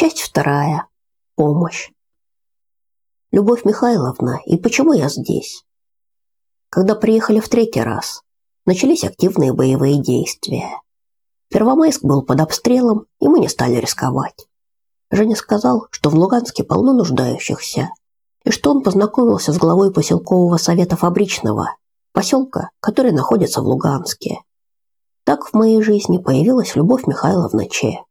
Часть вторая. Помощь. Любовь Михайловна, и почему я здесь? Когда приехали в третий раз, начались активные боевые действия. Первомайск был под обстрелом, и мы не стали рисковать. Женя сказал, что в Луганске полно нуждающихся, и что он познакомился с главой поселкового совета фабричного, поселка, который находится в Луганске. Так в моей жизни появилась Любовь Михайловна Че.